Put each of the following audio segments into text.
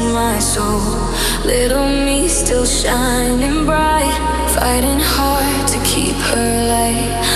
in my soul. Little me still shining bright, fighting hard to keep her light.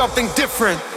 Something different.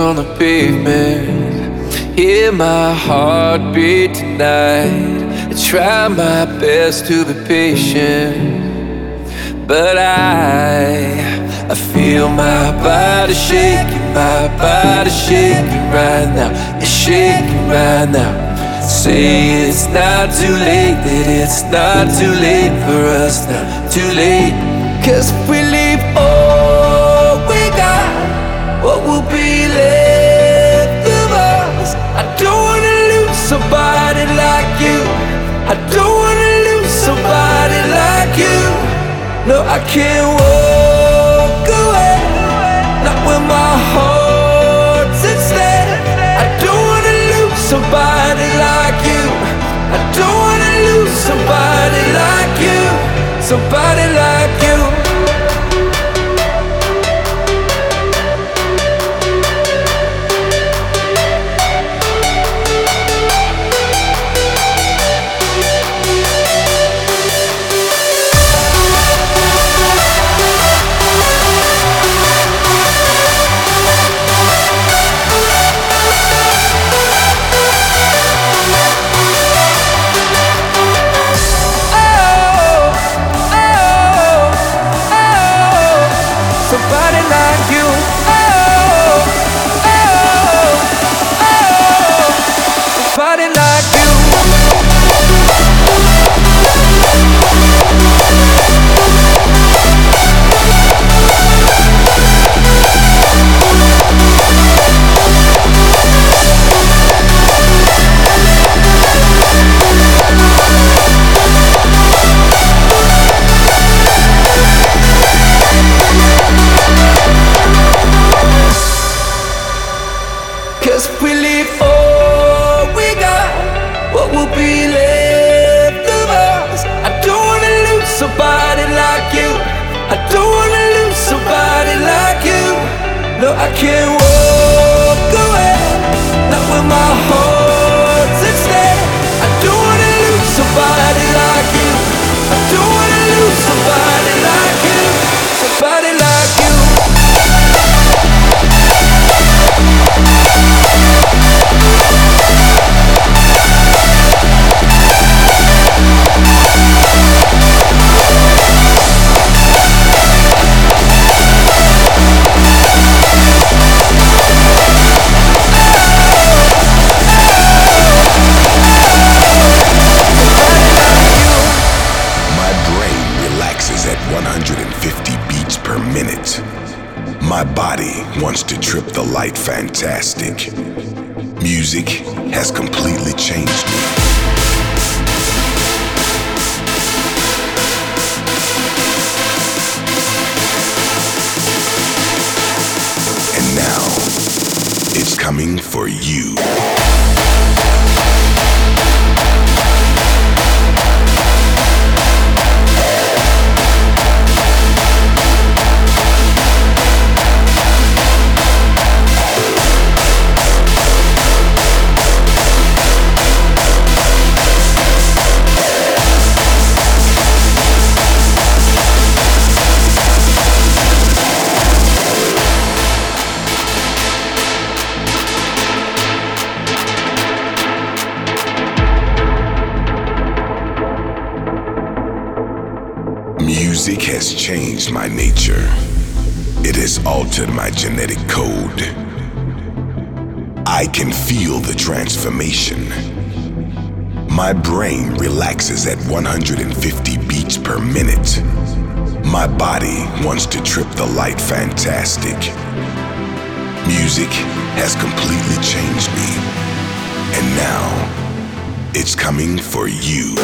On the pavement. Hear my heartbeat tonight. I try my best to be patient, but I, I feel my body shaking, my body shaking right now. It's shaking right now. Say it's not too late, that it's not too late for us now. Too late, cause we No, I can't walk Music has changed my nature. It has altered my genetic code. I can feel the transformation. My brain relaxes at 150 beats per minute. My body wants to trip the light fantastic. Music has completely changed me. And now, it's coming for you.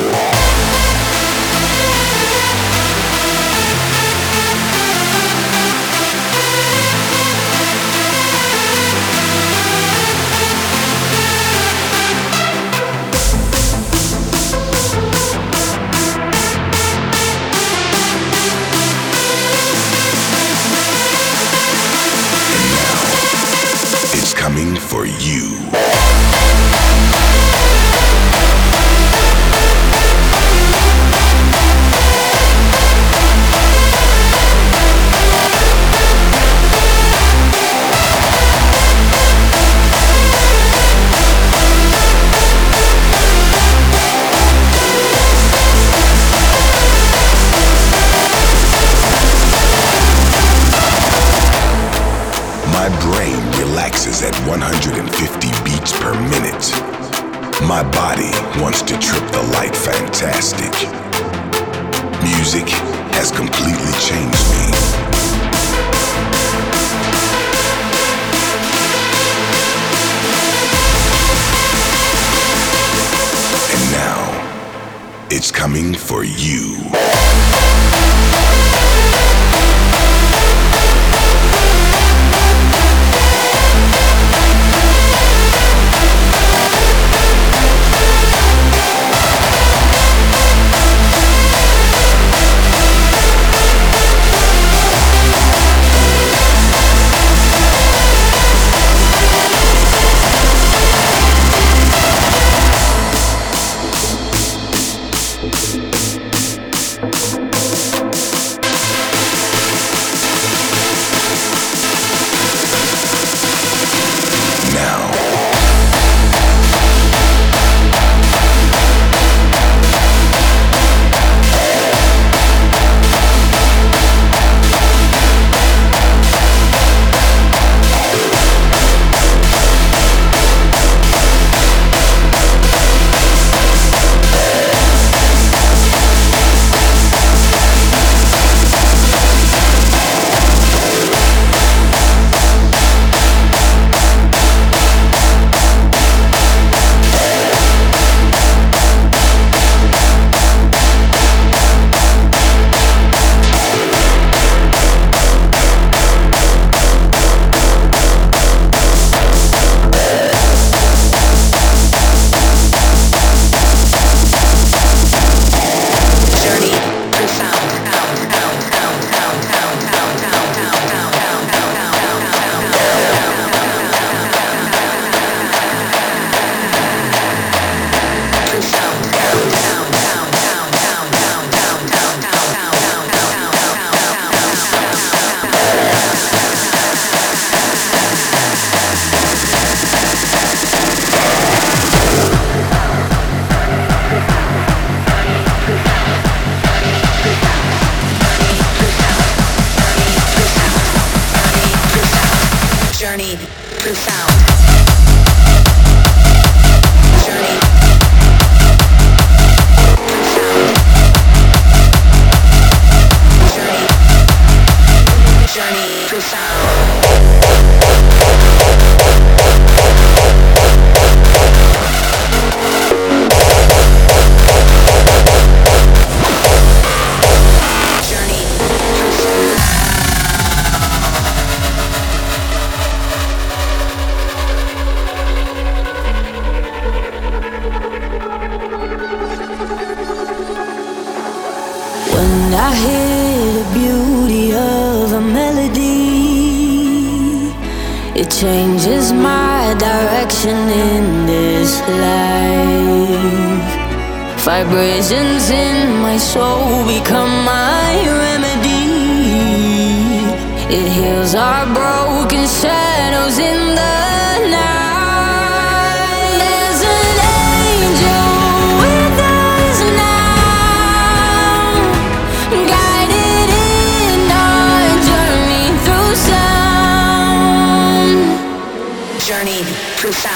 disfrutar.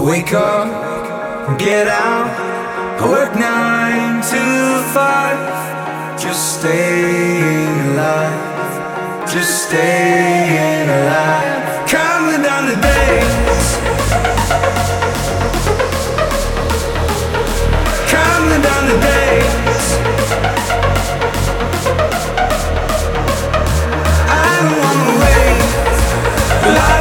I wake up, get out, I work nine to five, just staying alive, just staying alive. Counting down the days, counting down the days. I don't wanna wait, but I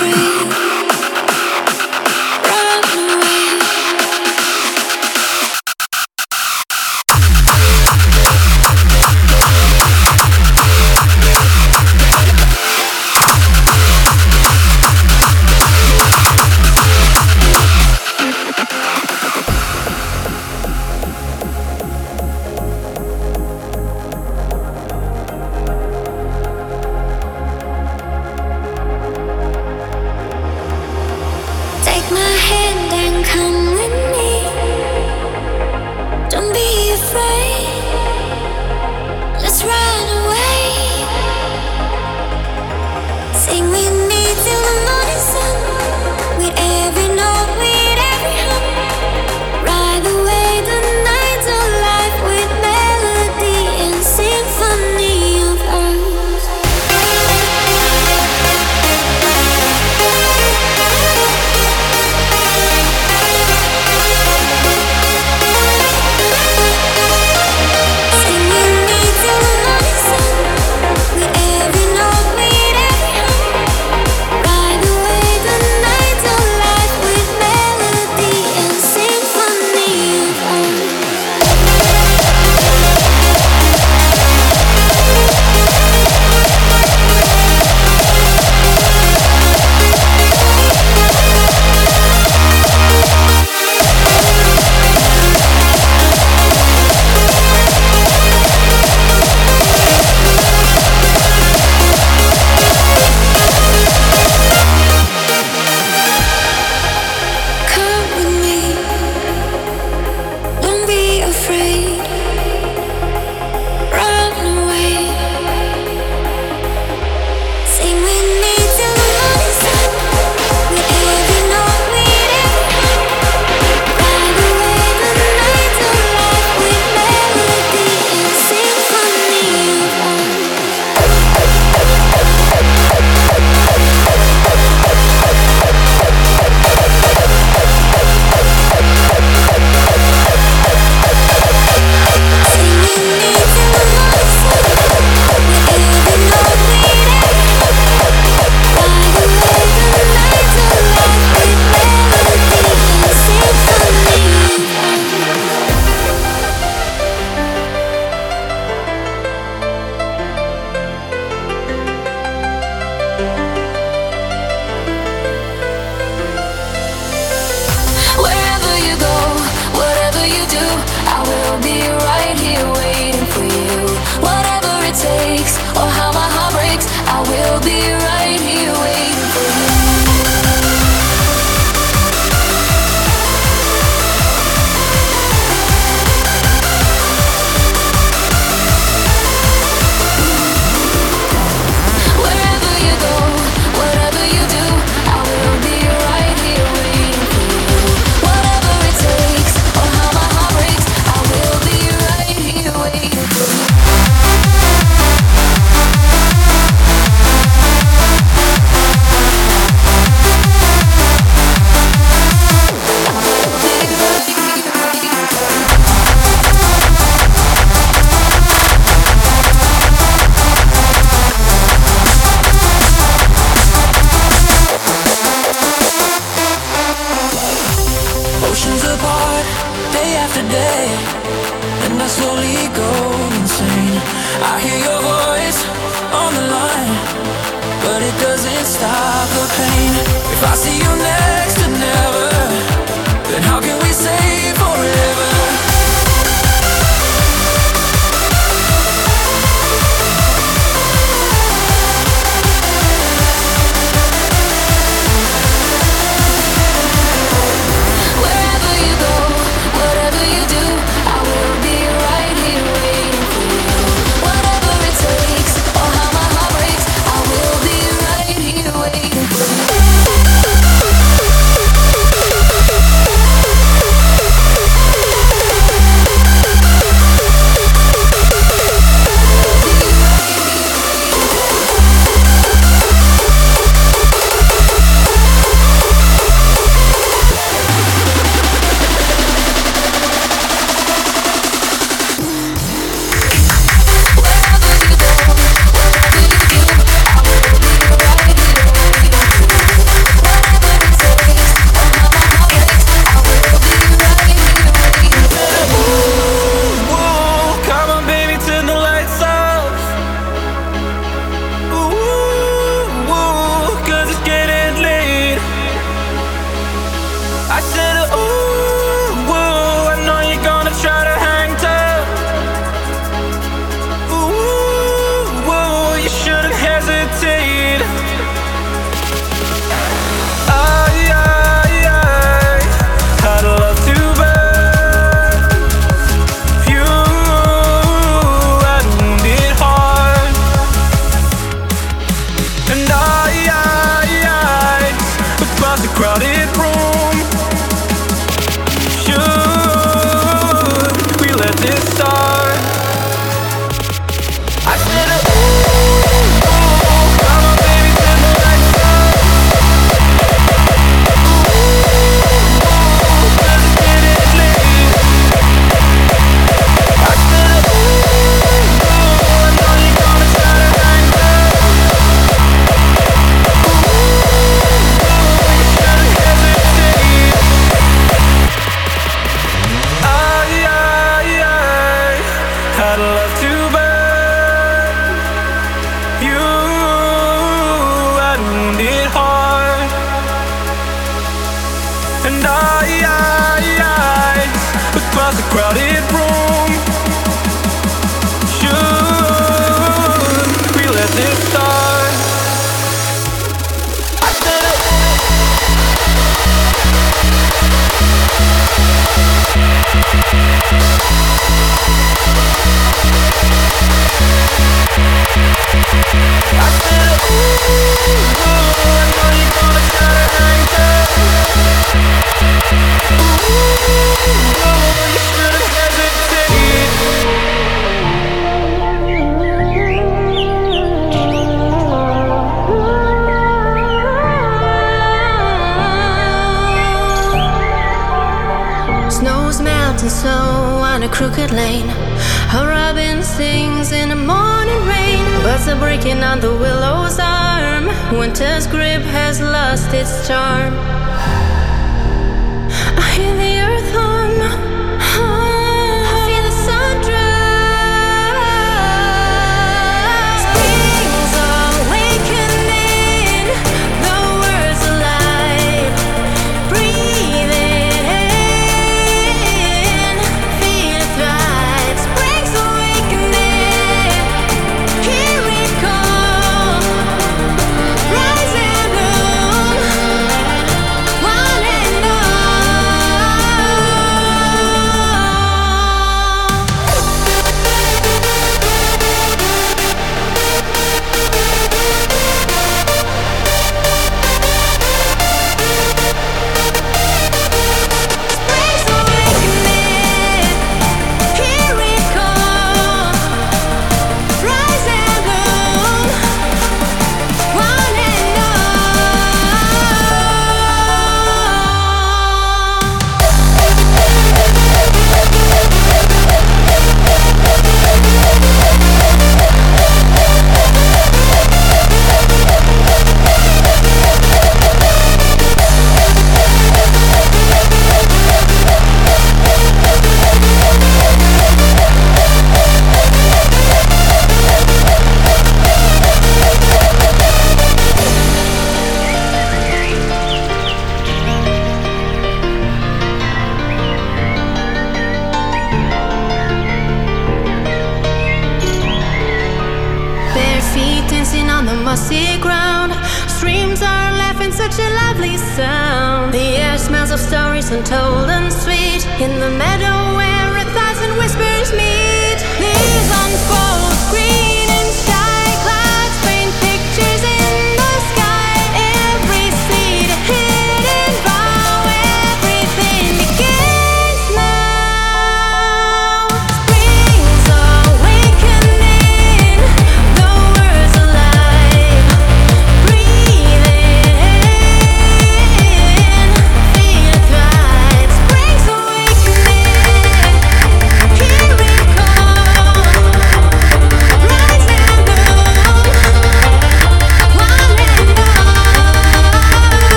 free.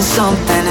Something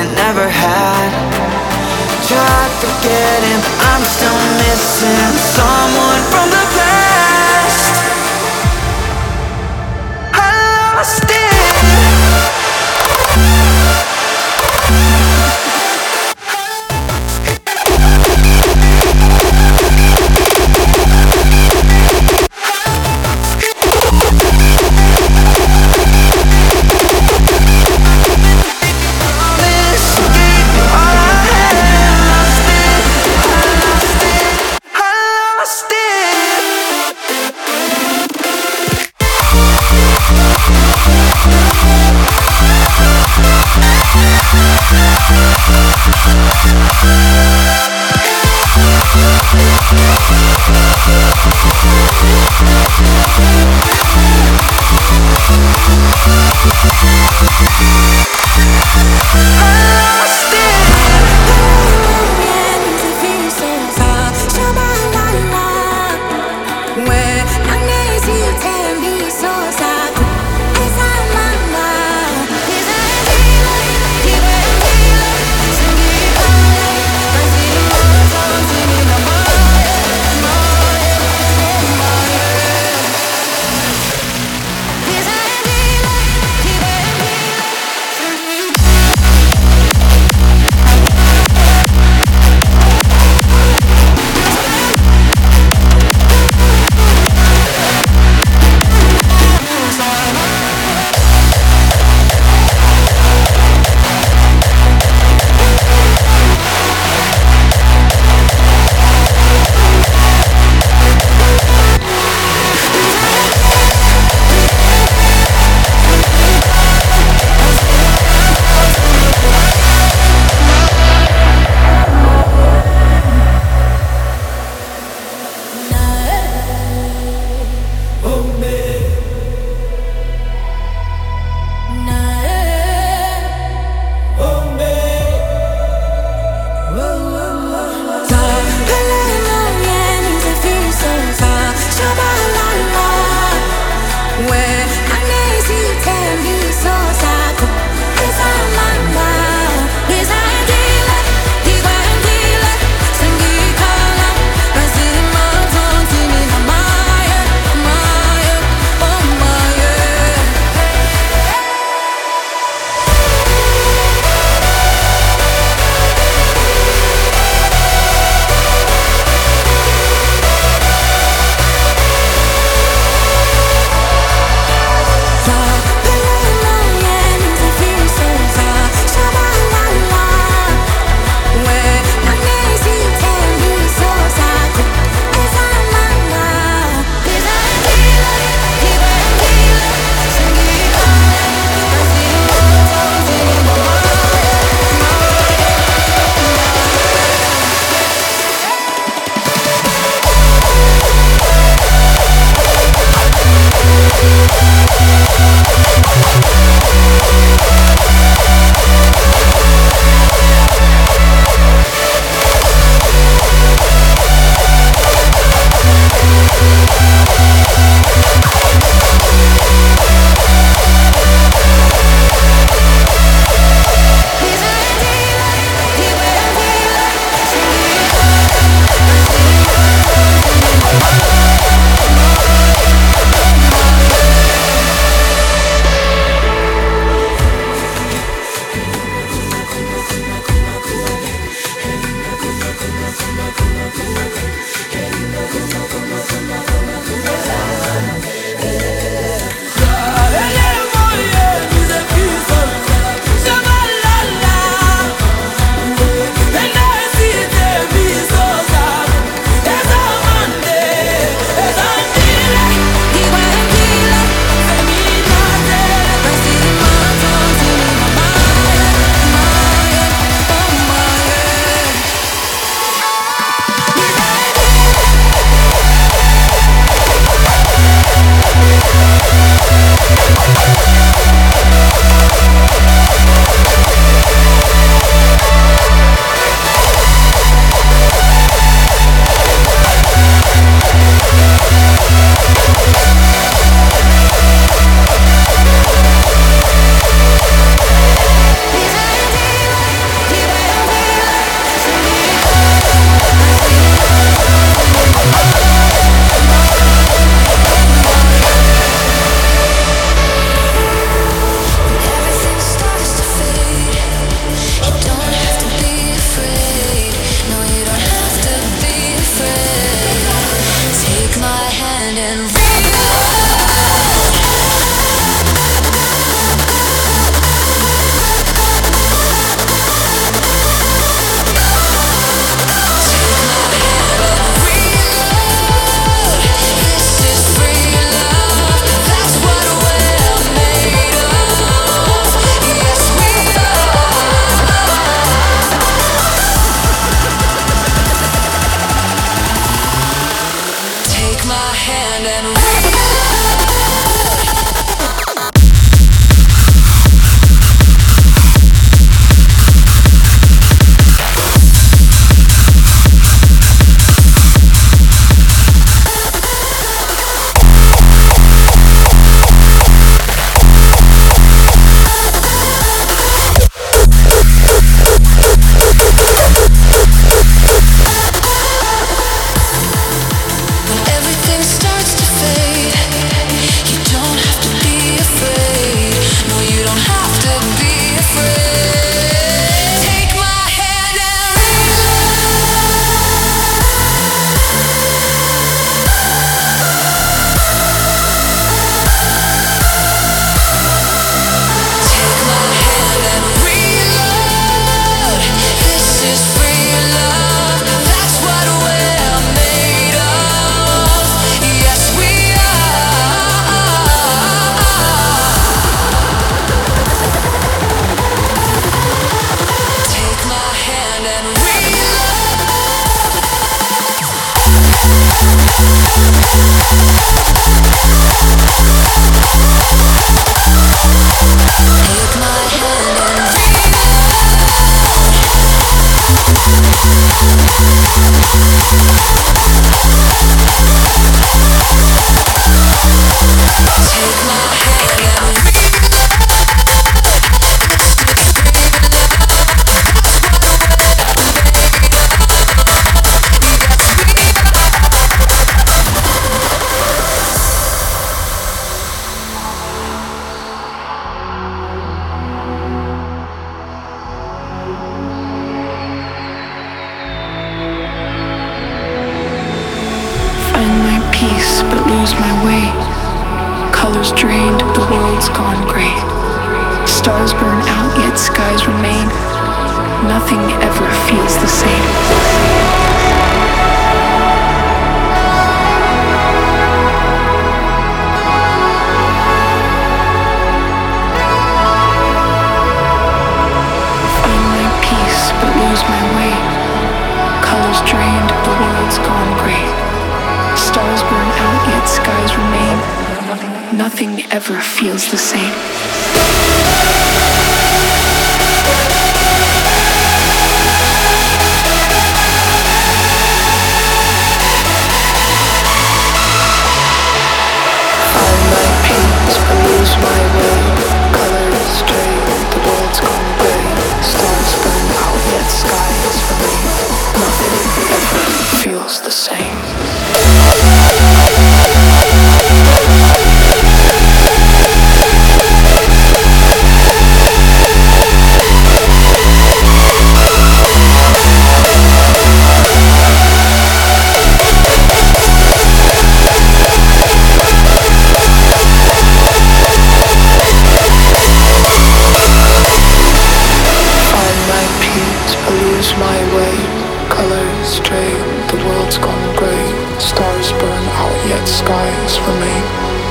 the world's gone grey. Stars burn out, yet skies remain.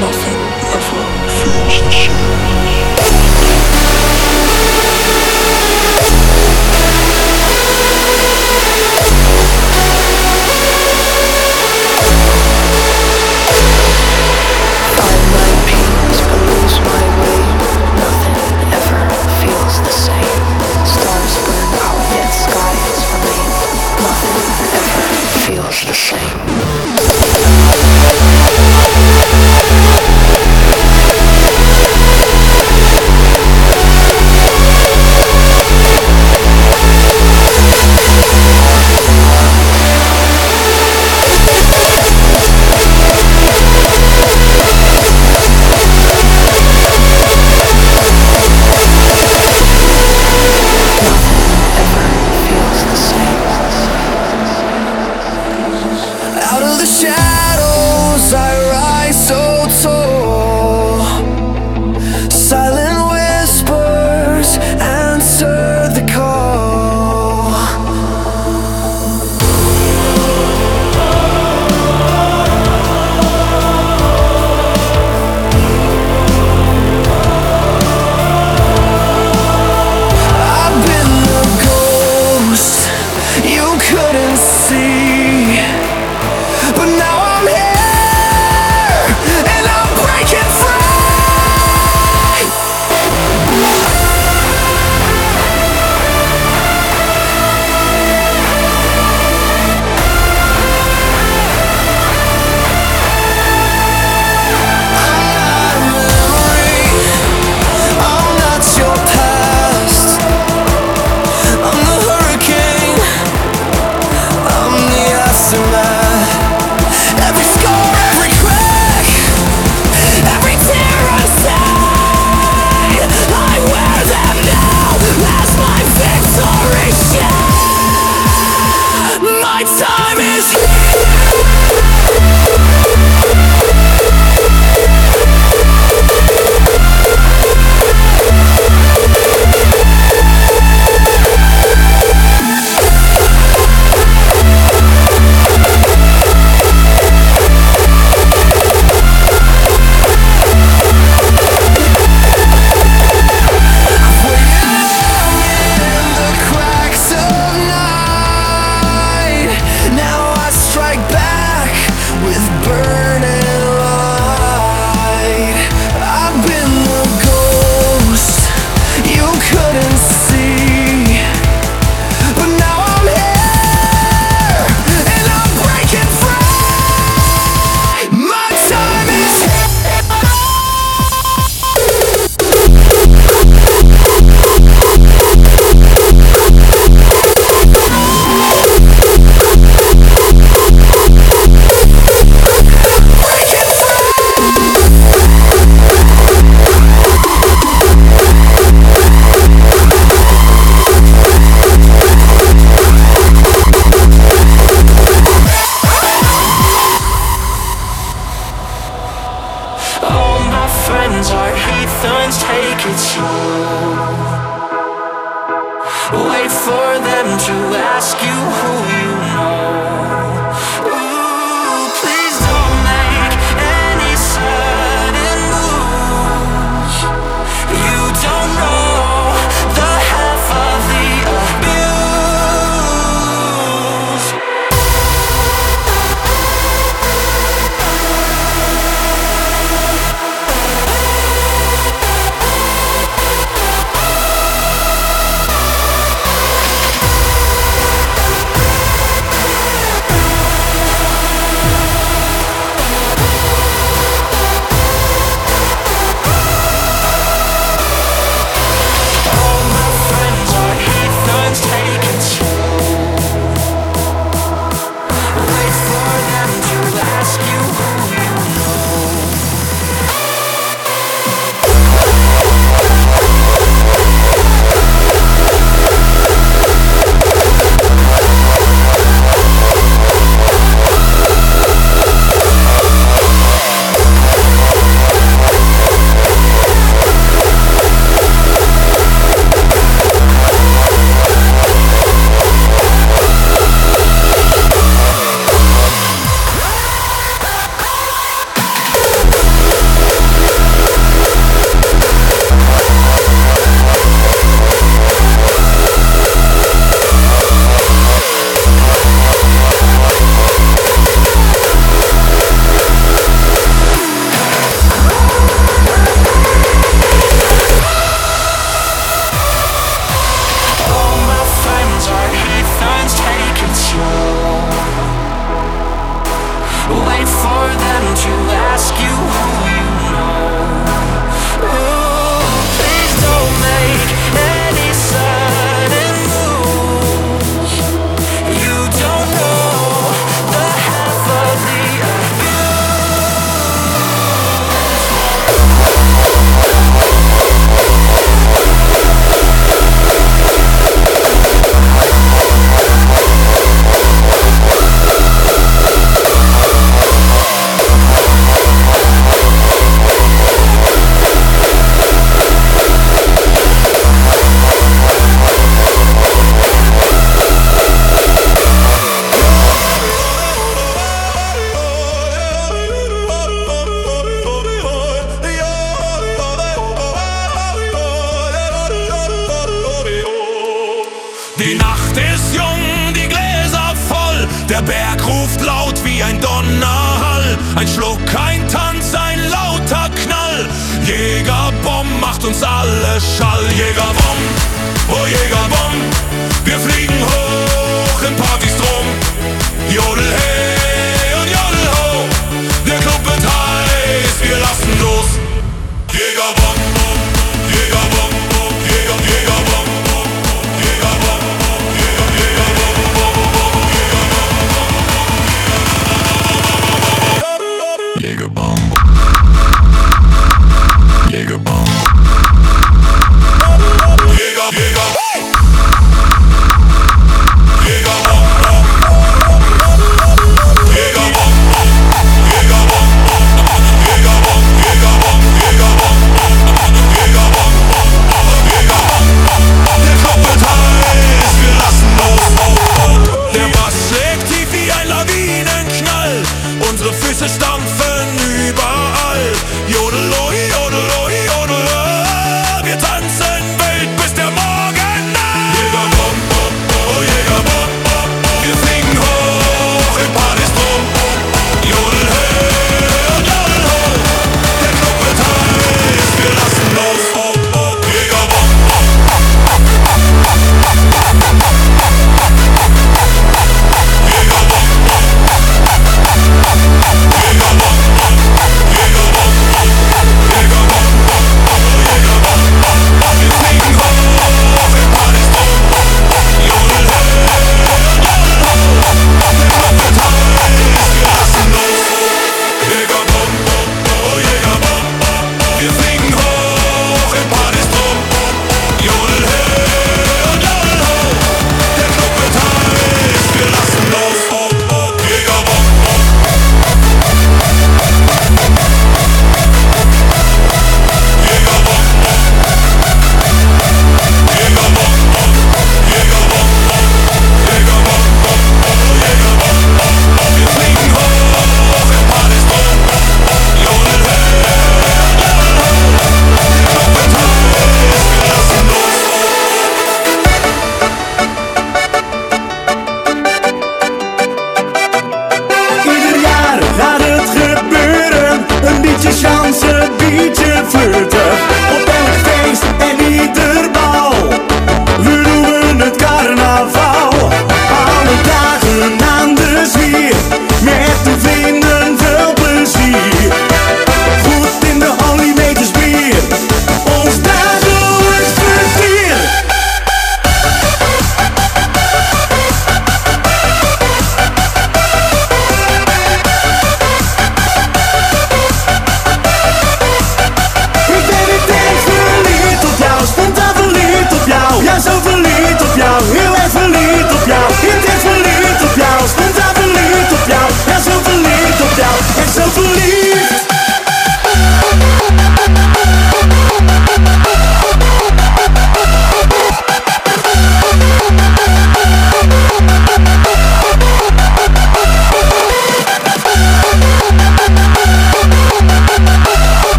Nothing ever feels the same.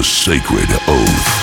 The sacred oath.